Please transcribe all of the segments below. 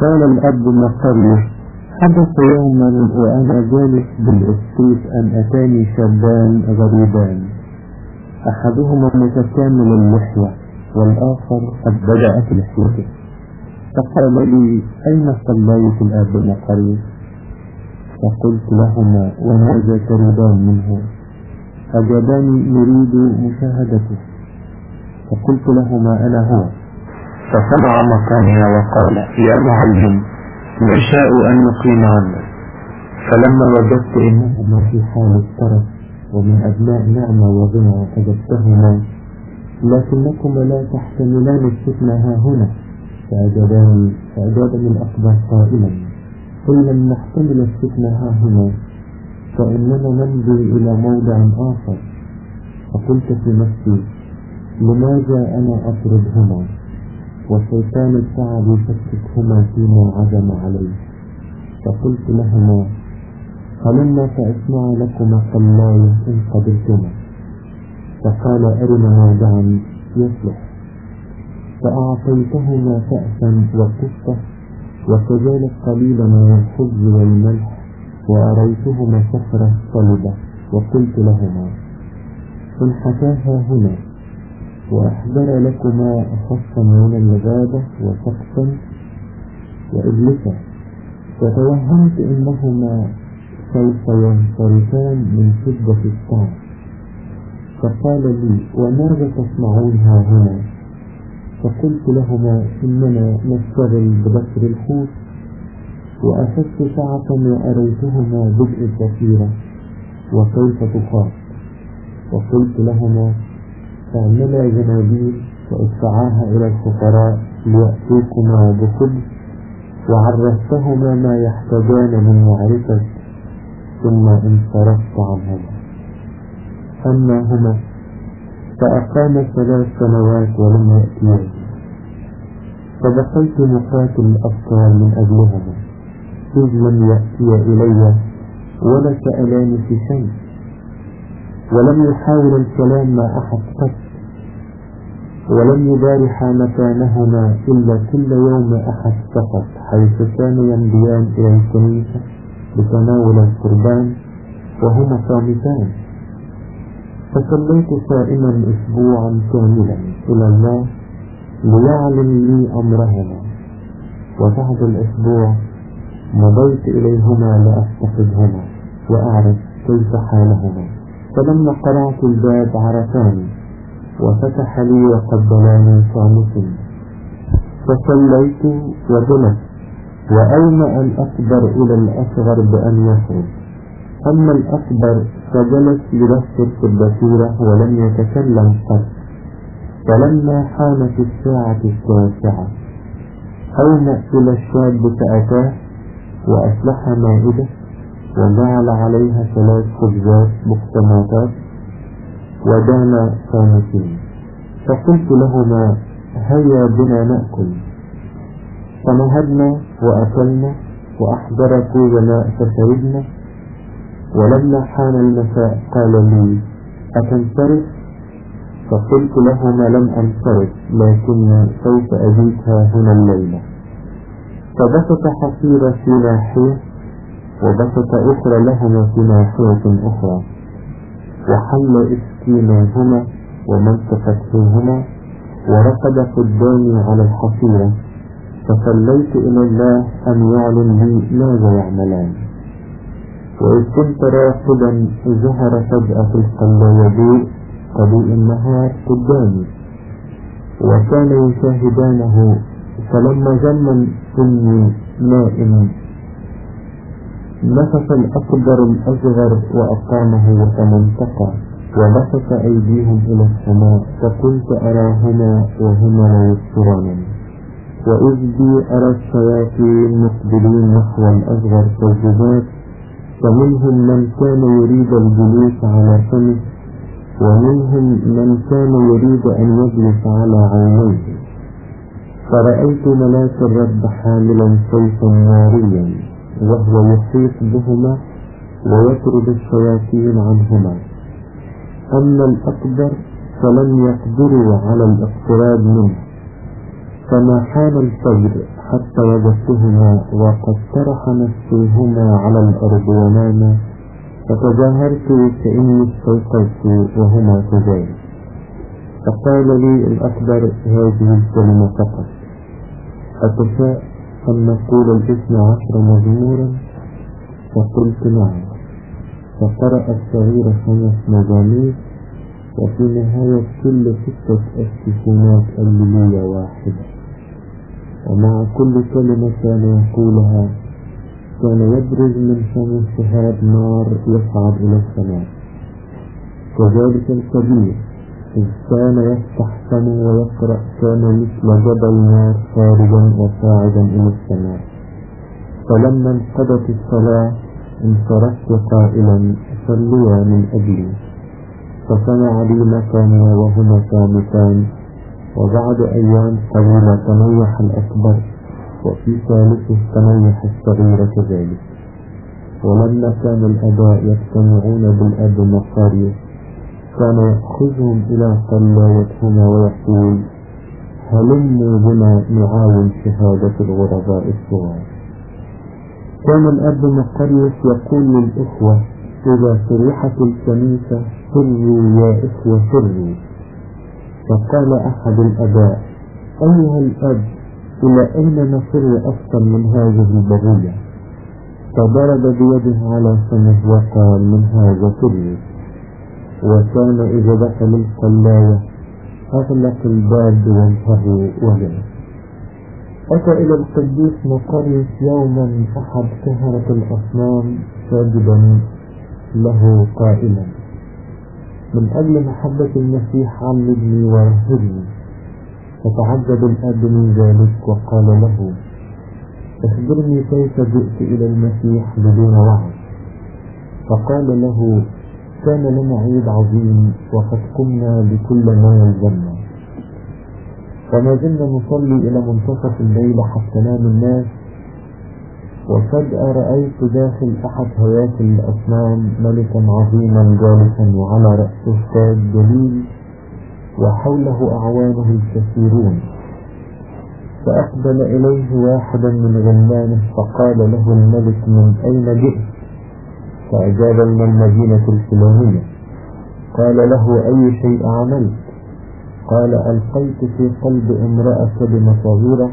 قال الأب مقري حدث يوما وأنا جالس بالإسكيت أن أتاني شابان غريبان. أحدهما متكامل اللحية والآخر قد بدأت لحيته فقال لي أين صليت الأب مقري فقلت لهما وماذا تريدان منه. أجاباني نريد مشاهدته. فقلت لهما أنا هو. فسمع مكاني وقال يا معلم نشاء أن نقيم عنك فلما وجدت إنهما في حال الترف ومن أبناء نعمة وغنى أجبتهما لكنكما لا تحتملان الفتنة ها هنا فأجاباني فأجابني الأكبر قائلا إن لم نحتمل الفتنة ها هنا فإننا نمضي إلى موضع آخر. فقلت في نفسي لماذا أنا أطردهما؟ والشيطان التعب يشككهما فيما عزم عليه. فقلت لهما هلما فأسمع لكما صلايا إن قبلتما فقال أرنا موضعا يصلح. فأعطيتهما كأسا وقصة وكذلك قليلا من الخبز والملح وأريتهما صخرة صلبة وقلت لهما إن حكاها هنا. وأحضر لكما خصا من الغابة وسقفا وإبلسا فتوهمت إنهما سوف ينصرفان من شدة التعب فقال لي وماذا تصنعون ها هنا فقلت لهما إننا نشتغل ببكر الحوت وأخذت ساعة وأريتهما بدء السفيرة وكيف تخاف؟ وقلت لهما اعملا جنابيل وادفعاها إلى الفقراء ليأتوكما بخبز وعرفتهما ما يحتاجان من معرفة ثم انصرفت عنهما. أما هما فأقام ثلاث سنوات ولم يأتيان. فبقيت مقاتل الأفكار من أجلهما. إذ لم يأتي إلي ولا سألاني في شيء. ولم يحاول الكلام مع أحد قط. ولم يبارح مكانهما إلا كل يوم أحد فقط حيث كانوا يمضيان إلى الكنيسة لتناول القربان وهما صامتان. فصليت صائما أسبوعا كاملا إلى الله ليعلم لي أمرهما. وبعد الأسبوع مضيت إليهما لأفتقدهما وأعرف كيف حالهما. فلما قرعت الباب عرفاني وفتح لي وقبلاني صامت فصليت وجلست وأومأ الأكبر إلى الأصغر بأن يخرج؟ أما الأكبر فجلس ليفكر في البصيرة ولم يتكلم قط. فلما حانت الساعة التاسعة أومأ إلى الشاب فأتاه وأسلح مائدة وجعل عليها ثلاث خبزات مقتمطات ودان صامتين فقلت لهما هيا بنا نأكل. فنهدنا وأكلنا وأحضر كوزنا فشربنا. ولما حان المساء قال لي أتنصرف؟ فقلت لهما لم أنصرف لكن سوف أبيتها هنا الليلة. فبسط حصيرة في ناحية وبسط أخرى لهما في ناحية أخرى. وحل إسكيناهما ومنطقتهما ورقد قدامي على الحصيرة فصليت إلى الله أن يعلن لي ماذا يعملان. وإذ كنت راقدا ظهر فجأة يضيء قضيء النهار قدامي وكان يشاهدانه فلما ظن إني نائم نفس الأكبر الأصغر وأقامه فمنتقى وبسط أيديهم إلى السماء فكنت أراهما وهما يبصرانني وإذ أرى الشياطين مقبلين نحو الأصغر كالجبات فمنهم من كان يريد الجلوس على فمه ومنهم من كان يريد أن يجلس على عينيه. فرأيت ملاك الرب حاملا سيفا ناريا وهو يحيط بهما ويطرد الشياطين عنهما. أما الأكبر فلم يقدروا على الاقتراب منه. فما حان الفجر حتى وجدتهما وقد طرح نفسيهما على الأرض وناما فتظاهرت كأني استيقظت وهما كذلك فقال لي الأكبر هذه الكلمة فقط. أتشاء أن نقول الإثنى عشر مزمورا فقلت نعم. فقرأ الصغير خمس مزامير وفي نهاية كل ستة استثناءات الليلة واحدة ومع كل كلمة كان يقولها كان يبرز من فم شهاب نار يصعد إلى السماء. كذلك الكبير إذ كان يفتح فمه ويقرأ كان مثل جبل نار خارجا وصاعدا إلى السماء. فلما انقضت الصلاة انصرفت قائلا صليا من أجلي فسمع لي مكانا وهما ثابتان وبعد أيام قليلة تنيح الأكبر وفي ثالثه تنيح الصغير كذلك. ولما كان الأباء يجتمعون بالأب مقاريس كان يأخذهم إلى صلاوتهما ويقول هلموا بنا نعاون شهادة الغرباء الصغار. كان الأب مقريس يقول للإخوة إذا فرحت الكنيسة سروا يا إخوة سروا فقال أحد الأباء أيها الأب إلى أين نفر أكثر من هذه البرية فضرب بيده على فمه وقال من هذا سروا وكان إذا دخل القلاية أغلق الباب وانتهوا وجهه أتى إلى القديس مقريس يوما أحد كهنة الأصنام ساجدا له قائلا. من أجل محبة المسيح عمدني ورهبني فتعجب الأب من ذلك وقال له أخبرني كيف جئت إلى المسيح بدون وعي. فقال له كان لنا عيد عظيم وقد قمنا بكل ما يلزمنا. وما زلنا نصلي إلى منتصف الليل حتى نام الناس. وفجأة رأيت داخل أحد هياكل الأصنام ملكا عظيما جالسا وعلى رأسه تاج جليل وحوله أعوانه الكثيرون. فأقبل إليه واحدا من غلمانه فقال له الملك من أين جئت؟ فأجاب من المدينة الفلانية. قال له أي شيء عملت؟ قال ألقيت في قلب امرأة كلمة صغيرة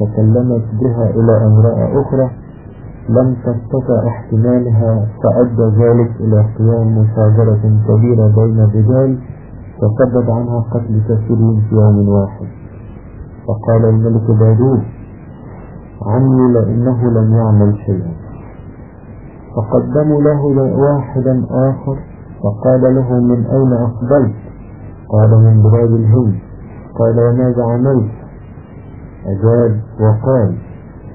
تكلمت بها إلى امرأة أخرى لم تستطع احتمالها فأدى ذلك إلى قيام مشاجرة كبيرة بين الرجال فسبب عنها قتل كثيرين في يوم واحد. فقال الملك داود عني لأنه لم يعمل شيئا. فقدموا له واحدا آخر فقال له من أين أقبلت؟ قال من بلاد الهند قال وماذا عملت أجاب وقال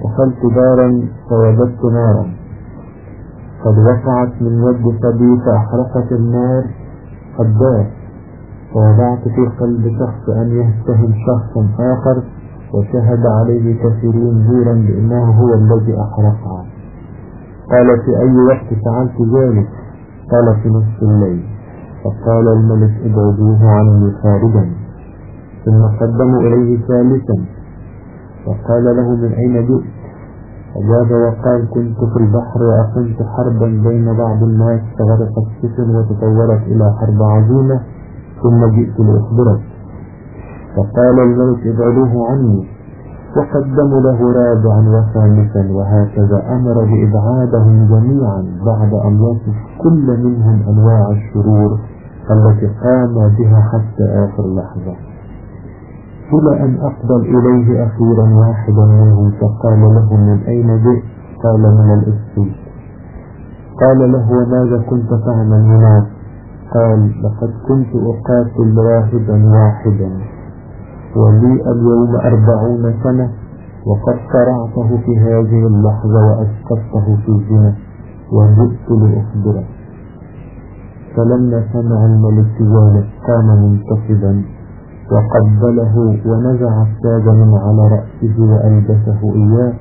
دخلت دارا فوجدت نارا. قد وقعت من يد صبي فأحرقت النار. الدار ووضعت في قلب شخص أن يتهم شخصا آخر وشهد عليه كثيرون زورا بأنه هو الذي أحرقها. قال في أي وقت فعلت ذلك؟ قال في نصف الليل. فقال الملك ابعدوه عني خارجا ثم قدموا إليه ثالثا فقال له من أين جئت؟ أجاب وقال كنت في البحر وأقمت حربا بين بعض الناس فغرقت السفن وتطورت إلى حرب عظيمة ثم جئت لأخبرك. فقال الملك ابعدوه عني وقدموا له رابعا وخامسا وهكذا أمر بإبعادهم جميعا بعد أن يصف كل منهم أنواع الشرور. التي قام بها حتى آخر لحظة. إلى أن أقبل إليه أخيرا واحدا منهم فقال له من أين جئت؟ قال من الإسكيت قال له وماذا كنت تعمل هناك؟ قال لقد كنت أقاتل راهبا واحدا ولي اليوم أربعون سنة وقد صرعته في هذه اللحظة وأسقطته في الزنا وجئت لأخبره فلما سمع الملك ذلك قام منتصبا وقبله ونزع التاج من على رأسه وألبسه إياه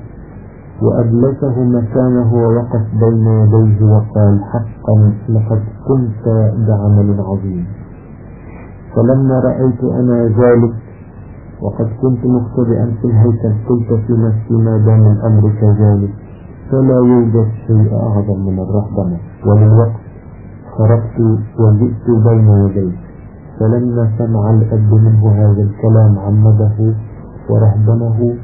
وأجلسه مكانه ووقف بين يديه وقال حقا لقد قمت بعمل عظيم فلما رأيت أنا ذلك وقد كنت مختبئا في الهيكل قلت في نفسي ما دام الأمر كذلك فلا يوجد شيء أعظم من الرهبنة. وللوقت خرجت وجئت بين يديك. فلما سمع الأب منه هذا الكلام عمده ورهبنه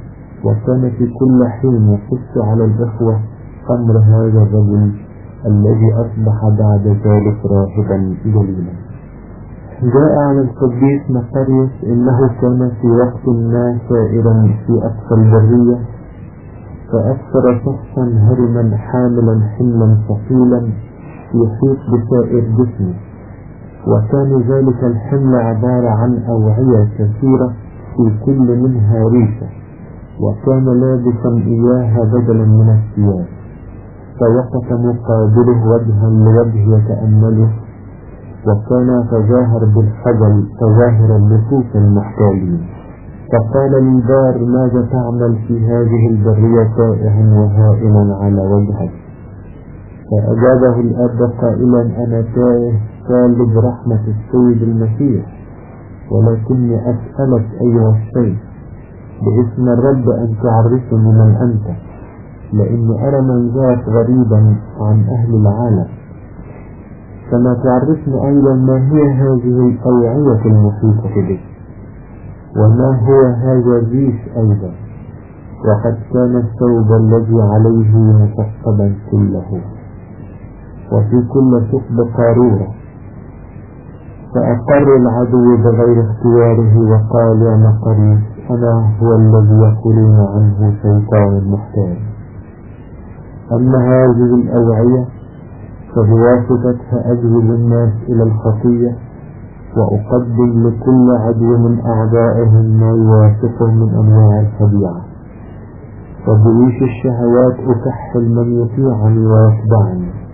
وكان في كل حين يقص على الإخوة أمر هذا الرجل الذي أصبح بعد ذلك راهبا جليلا. جاء على القديس مقريس إنه كان في وقت ما سائرا في أقصى البرية فأكثر شخصا هرما حاملا حملا ثقيلا يحيط بسائر جسمه وكان ذلك الحمل عبارة عن أوعية كثيرة في كل منها ريشة وكان لابسا إياها بدلا من الثياب. فوقف مقابله وجها لوجه يتأمله وكان تظاهر بالخجل تظاهرا لصوص المحتالين. فقال للبار ماذا تعمل في هذه البرية تائها وهائلا على وجهك؟ فأجابه الأب قائلا أنا تائه طالب رحمة السيد المسيح ولكني أسألك أيها الشيخ باسم الرب أن تعرفني من أنت لأني أرى من ذاك غريبا عن أهل العالم. كما تعرفني أيضا ما هي هذه الأوعية المحيطة بك وما هو هذا الريش أيضا؟ وقد كان الثوب الذي عليه مثقبا كله. وفي كل ثقب قارورة. فأقر العدو بغير اختياره وقال يا مقريب أنا هو الذي يقولون عنه شيطان محتاج أما هذه الأوعية فبواسطتها أجذب الناس إلى الخطية وأقدم لكل عدو من أعدائهم ما يوافقه من أنواع الخديعة وبريش الشهوات أكحل من يطيعني ويتبعني.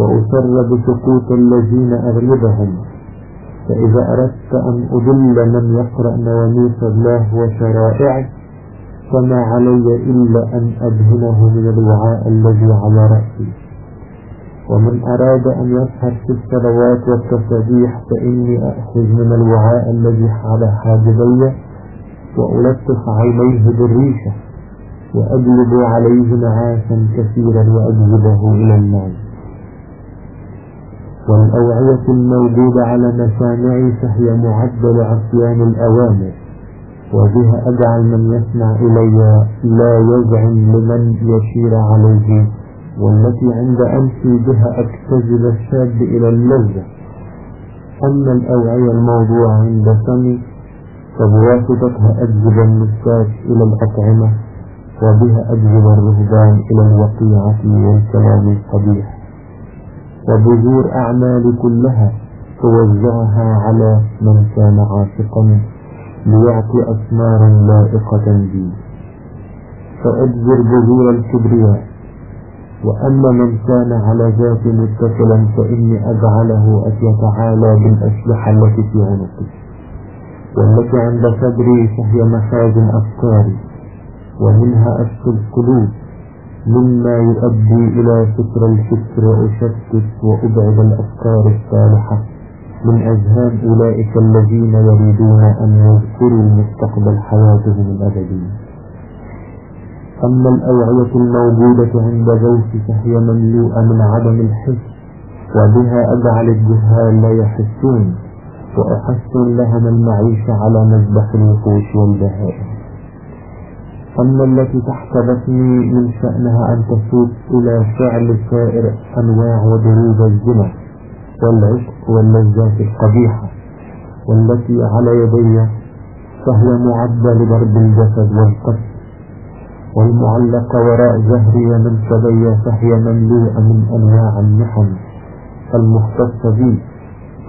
وأسر بسقوط الذين أغلبهم. فإذا أردت أن أضل من يقرأ نواميس الله وشرائعه فما علي إلا أن أدهنه من الوعاء الذي على رأسي. ومن أراد أن يسهر في الصلوات والتسبيح فإني أأخذ من الوعاء الذي على حاجبي وألطف عينيه بالريشة وأجلب عليه نعاسا كثيرا وأجذبه إلى الناس. والأوعية الموجودة على مسامعي فهي معدة لعصيان الأوامر وبها أجعل من يسمع إلي لا يزعم لمن يشير عليه والتي عند أمسي بها أكتزل الشاب إلى اللذة. أما الأوعية الموضوعة عند فمي فبواسطتها أجذب النساك إلى الأطعمة وبها أجذب الرهبان إلى الوقيعة والكلام القبيح. وبذور أعمالي كلها توزعها على من كان عاشقا ليعطي أثمارا لائقة بي فأجذر بذور الكبرياء. وأما من كان على ذات متصلا فإني أجعله أن يتعالى بالأسلحة التي في عنقي والتي عند صدري فهي مخازن أفكاري. ومنها أشكو القلوب. مما يؤدي إلى فكر الفكر وأشتت وأبعد الأفكار الصالحة. من أذهان أولئك الذين يريدون أن يذكروا المستقبل حياتهم الأبدية. أما الأوعية الموجودة عند زوجي فهي مملوءة من عدم الحس وبها أجعل الجهال لا يحسون وأحسن لهم المعيشة على مذبح الوحوش والبهائم. أما التي تحت بطني من شأنها أن تسوق إلى فعل سائر أنواع ودروب الزنا والعشق واللذات القبيحة والتي على يدي فهي معدة لضرب الجسد والقتل والمعلقة وراء ظهري من سبي فهي مملوءة من أنواع المحن المختصة بي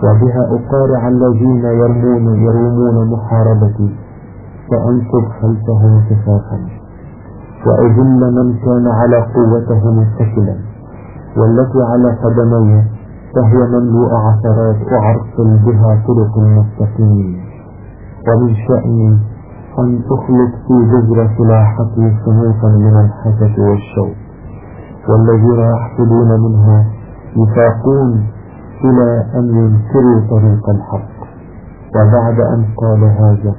وبها أقارع الذين يرمون يرومون محاربتي. فأنصب خلفهم كفافا وأذل من كان على قوته متكلا. والتي على قدمي فهي مملوءة عثرات أعرقل بها طرق المستقيم ومن شأني أن أخلط في بذرة سلاحتي صنوفا من الحسد والشوق. والذين يحصلون منها يساقون إلى أن ينكروا طريق الحق. وبعد أن قال هذا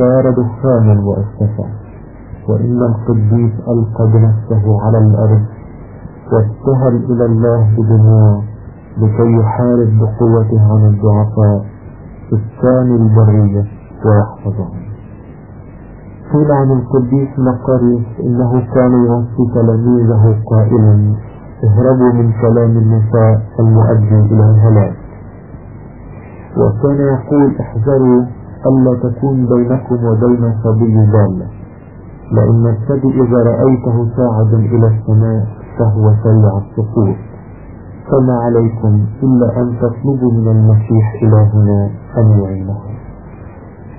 فصار دخانا وارتفع وإن القديس ألقى بنفسه على الأرض وابتهل إلى الله بدموع لكي يحارب بقوته عن الضعفاء سكان البرية ويحفظهم قيل عن القديس مقريس إنه كان يوصي تلاميذه قائلا اهربوا من كلام النساء المؤدي إلى الهلاك. وكان يقول احذروا ألا تكون بينكم وبين صبي ضالة لأن الثدي إذا رأيته صاعدا إلى السماء فهو سريع السقوط فما عليكم إلا أن تطلبوا من المسيح إلهنا أن يعينه.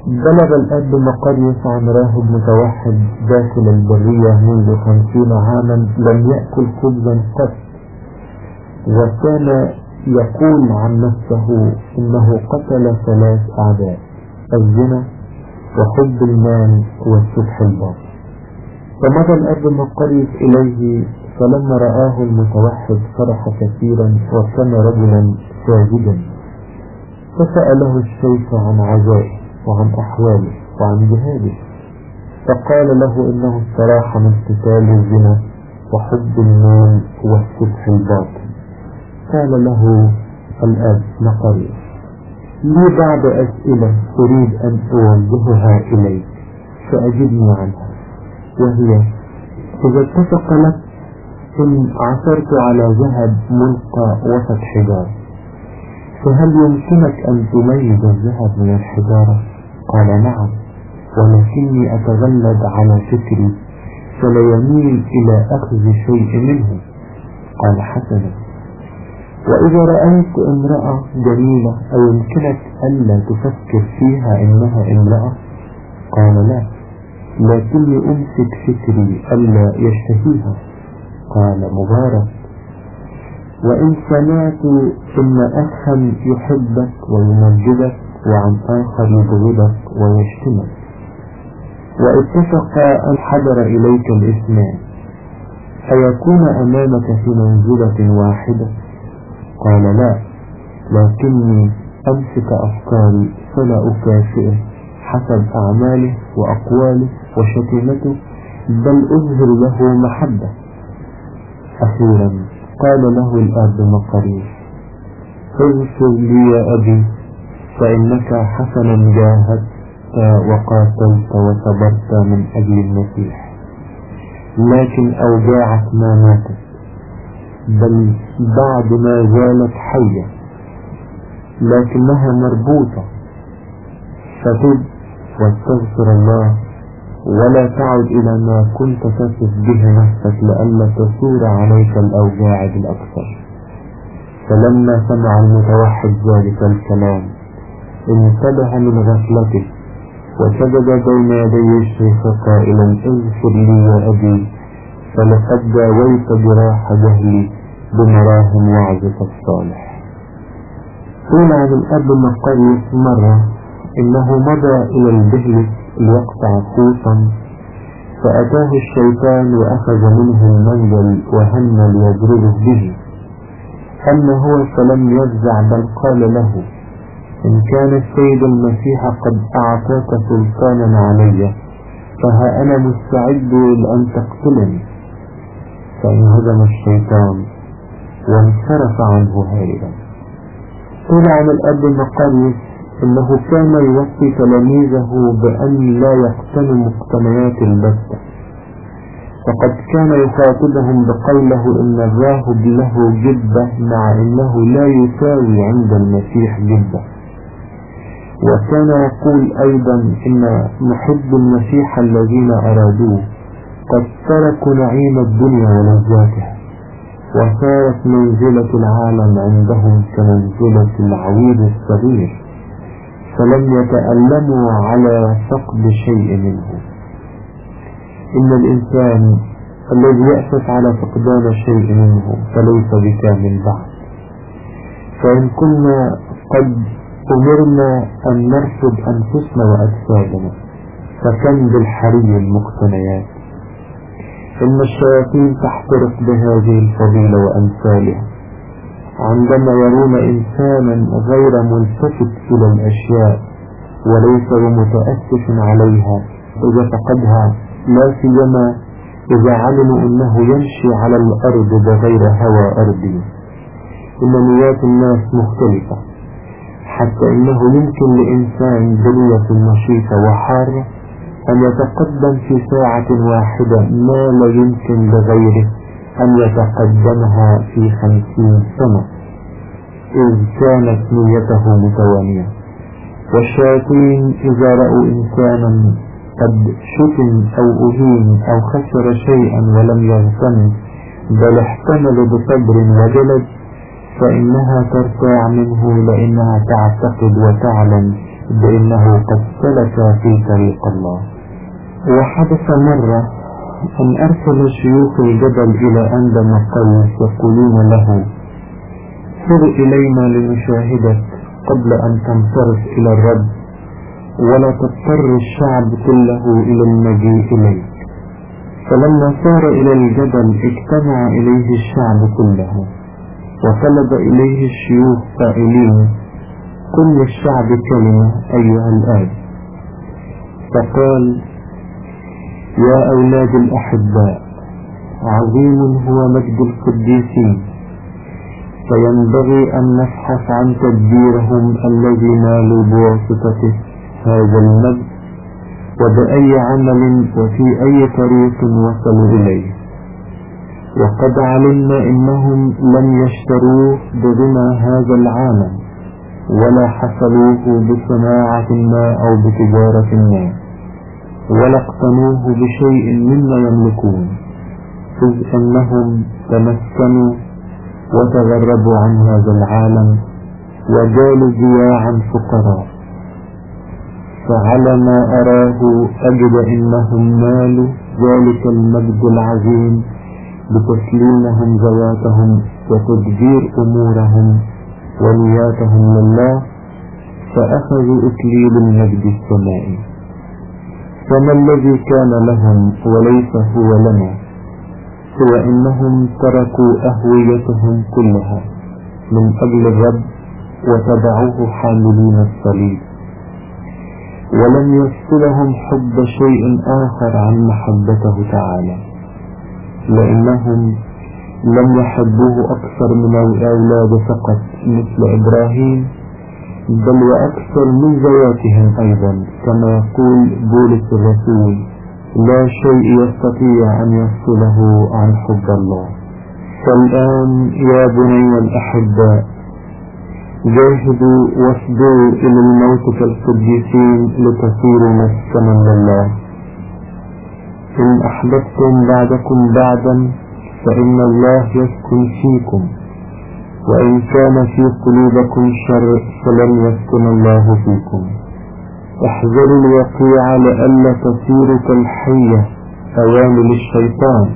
بلغ الأب مقريس عن راهب متوحد داخل البرية منذ خمسين عاما لم يأكل خبزا قط. وكان يقول عن نفسه إنه قتل ثلاث أعداء. الزنا وحب المال والسبح الباطل. فمضى الأب مقريس إليه فلما رآه المتوحد فرح كثيرا وكان رجلا ساجدا. فسأله الشيخ عن عزائه وعن أحواله وعن جهاده. فقال له إنه استراح من قتال الزنا وحب المال والسبح الباطل. قال له الأب مقريس لي بعض أسئلة أريد أن أوجهها إليك فأجبني عنها وهي إذا اتفق لك إن عثرت على ذهب ملقى وسط حجارة فهل يمكنك أن تميز الذهب من الحجارة؟ قال نعم ولكني أتغلب على فكري فلا يميل إلى أخذ شيء منه قال حسنا وإذا رأيت امرأة جميلة أيمكنك ألا تفكر فيها إنها امرأة قال لا لكني أمسك فكري ألا يشتهيها قال مبارك. وإن سمعت إن أخا يحبك ويمجدك وعن آخر يبغضك ويشتمك. واتفق الحضر إليك الإثنان. أيكون أمامك في منزلة واحدة. قال لا لكني أمسك أفكاري فلا أكافئه حسب أعماله وأقواله وشتيمته بل أظهر له محبة. أخيرا قال له الأب مقريب اغفر لي يا أبي فإنك حسنا جاهدت وقاتلت وصبرت من أجل المسيح. لكن أوجاعك ما ماتت. بل بعد ما زالت حية لكنها مربوطة. فتب واستغفر الله ولا تعد إلى ما كنت تصف به نفسك لئلا تثور عليك الأوجاع بالأكثر. فلما سمع المتوحد ذلك الكلام انتبه من غفلته وسجد بين يدي الشيخ قائلا اغفر لي يا أبي. فلقد داويت جراح جهلي بمراهم وعظك الصالح قيل عن الأب مقريس مرة إنه مضى إلى البهلس ليقطع قوسا فأتاه الشيطان وأخذ منه المنجل وهم ليضربه به أما هو فلم يفزع بل قال له إن كان السيد المسيح قد أعطاك سلطانا علي فها أنا مستعد لأن تقتلني فانهزم الشيطان وانصرف عنه هاربا قيل عن الأب مقريس إنه كان يوصي تلاميذه بأن لا يقتنوا مقتنيات البتة. فقد كان يخاطبهم بقوله إن الراهب له جبة مع إنه لا يساوي عند المسيح جبة. وكان يقول أيضا إن محب المسيح الذين أرادوه. قد تركوا نعيم الدنيا ولذاتها وصارت منزلة العالم عندهم كمنزلة العويل الصغير فلم يتألموا على فقد شيء منه. إن الإنسان الذي يأسف على فقدان شيء منه فليس بكامل بعد. فإن كنا قد أمرنا أن نرفض أنفسنا وأجسادنا فكم بالحري المقتنيات. إن الشياطين تحترق بهذه الفضيلة وأمثالها. عندما يرون إنسانا غير ملتفت إلى الأشياء وليس بمتأسف عليها إذا فقدها لا سيما إذا علموا أنه يمشي على الأرض بغير هوى أرضي إن نيات الناس مختلفة حتى إنه يمكن لإنسان بلية نشيطة وحارة أن يتقدم في ساعة واحدة ما لا يمكن لغيره أن يتقدمها في خمسين سنة إذ كانت نيته متوانية. والشياطين إذا رأوا إنسانا قد شتم أو أهين أو خسر شيئا ولم يغتنم بل احتمل بصبر وجلد فإنها ترتاع منه لأنها تعتقد وتعلم بأنه قد سلك في طريق الله. وحدث مرة أن أرسل شيوخ الجبل إلى أندم قيس يقولون له سر إلينا لنشاهدك قبل أن تنصرف إلى الرب ولا تضطر الشعب كله إلى المجيء إليك. فلما سار إلى الجبل اجتمع إليه الشعب كله وطلب إليه الشيوخ قائلين كل الشعب كلمة أيها الآب. فقال يا أولاد الأحباء عظيم هو مجد القديسين فينبغي أن نبحث عن تدبيرهم الذي نالوا بواسطته هذا المجد وبأي عمل وفي أي طريق وصلوا إليه. وقد علمنا إنهم لم يشتروه بغنى هذا العالم ولا حصلوه بصناعة ما أو بتجارة ما. ولا اقتنوه بشيء مما يملكون. إذ أنهم تمكنوا وتغربوا عن هذا العالم وجالوا جياعا فقراء. فعلى ما أراه أجد إنهم نالوا ذلك المجد العظيم بتسليمهم ذواتهم وتدبير أمورهم ونياتهم لله. فأخذوا إكليل المجد السمائي. فما الذي كان لهم وليس هو لنا هو إنهم تركوا أهويتهم كلها من أجل الرب وتبعوه حاملين الصليب. ولم يفصلهم حب شيء آخر عن محبته تعالى لأنهم لم يحبوه أكثر من الأولاد فقط مثل إبراهيم بل وأكثر من ذواتهم أيضا كما يقول بولس الرسول لا شيء يستطيع أن يفصله عن حب الله. فالآن يا بني الأحباء جاهدوا واصبروا إلى الموت كالقديسين لتصيروا مسكنا لله إن أحببتم بعدكم بعدا فإن الله يسكن فيكم. وإن كان في قلوبكم شر فلن يسكن الله فيكم. احذروا الوقيع لئلا تصيروا كالحية أوامل الشيطان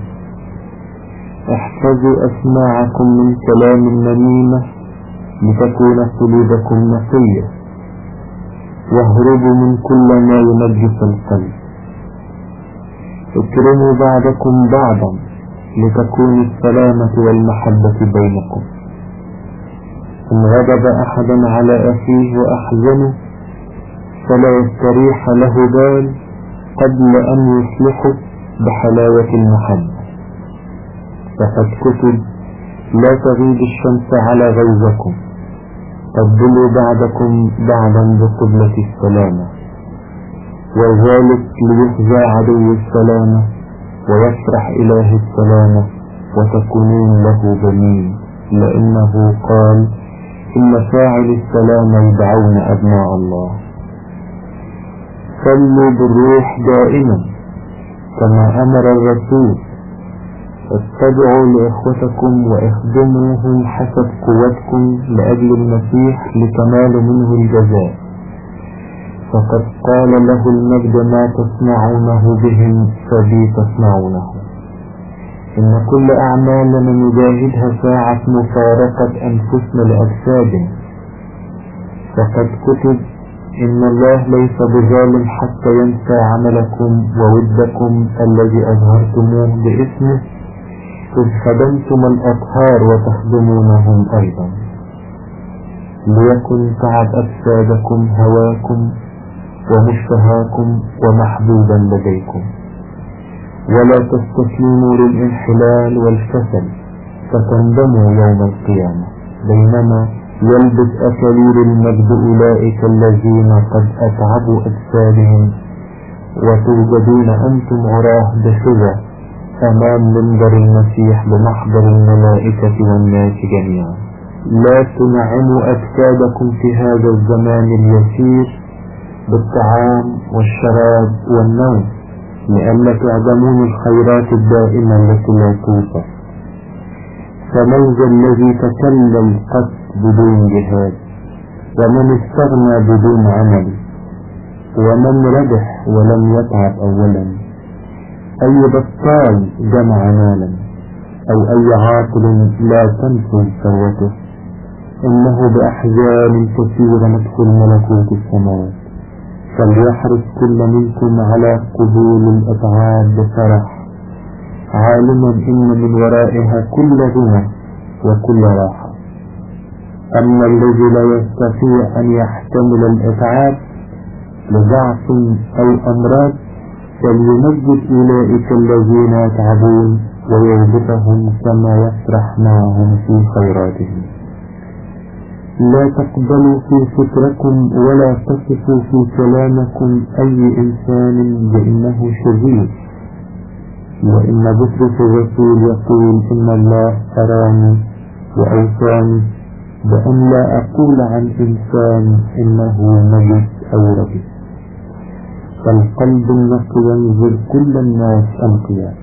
احفظوا أسماعكم من كلام النميمة لتكون قلوبكم نقية. واهربوا من كل ما ينجس القلب. اكرموا بعضكم بعضا لتكون السلامة والمحبة بينكم. إن غضب أحدا على أخيه وأحزنه فلا يستريح له بال قبل أن يصلحه بحلاوة المحبة فقد كتب لا تغيب الشمس على غيظكم قبلوا بعضكم بعضا بقبلة السلامة. وذلك ليخزى عدو السلامة ويفرح إله السلامة وتكونون له بنين لأنه قال إن فاعل السلامة يدعون أبناء الله. صلوا بالروح دائما كما أمر الرسول. اتبعوا لإخوتكم وإخدموهم حسب قوتكم لأجل المسيح لتنال منه الجزاء. فقد قال له المجد ما تصنعونه بهم فبي تصنعونه إن كل أعمالنا نجاهدها ساعة مفارقة أنفسنا لأجسادنا فقد كتب إن الله ليس بظالم حتى ينسى عملكم وودكم الذي أظهرتموه باسمه. إذ خدمتم الأطهار وتخدمونهم أيضا. ليكن تعب أجسادكم هواكم ومشتهاكم ومحبوبا لديكم. ولا تستسلموا للانحلال والكسل فتندموا يوم القيامة. بينما يلبس أكاليل المجد أولئك الذين قد أتعبوا أجسادهم. وتوجدون أنتم عراه بشذا أمام منبر المسيح بمحضر الملائكة والناس جميعا. لا تنعموا أجسادكم في هذا الزمان اليسير بالطعام والشراب والنوم. لئلا تعدمون الخيرات الدائمة التي لا توصف فمن ذا الذي تكلم قط بدون جهاد؟ ومن استغنى بدون عمل؟ ومن ربح ولم يتعب أولا؟ أي بطال جمع مالا؟ أو أي عاقل لا تنفذ ثروته؟ إنه بأحزان كثيرة ندخل ملكوت السماوات. فليحرص كل منكم على قبول الأتعاب بفرح عالما إن من ورائها كل غنى وكل راحة. أما الذي لا يستطيع أن يحتمل الإتعاب لضعف أو أمراض فليمجد أولئك الذين يتعبون ويربطهم كما يفرح معهم في خيراتهم. لا تقبلوا في فكركم ولا تصفوا في كلامكم أي إنسان بأنه شرير. وإن بطرس الرسول يقول إن الله أراني وأوصاني بأن لا أقول عن إنسان إنه نجس أو رجس فالقلب النقي ينزل كل الناس أنقياء.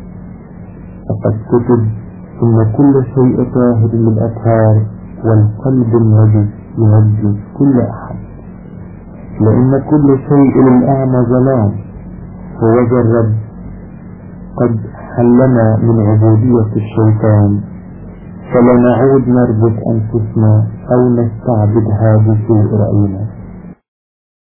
فقد كتب إن كل شيء طاهر للأطهار والقلب النجس ينجس كل أحد. لأن كل شيء للأعمى ظلام هو الرب قد حلنا من عبودية الشيطان. فلا نعود نربط أنفسنا أو نستعبدها بسوء رأينا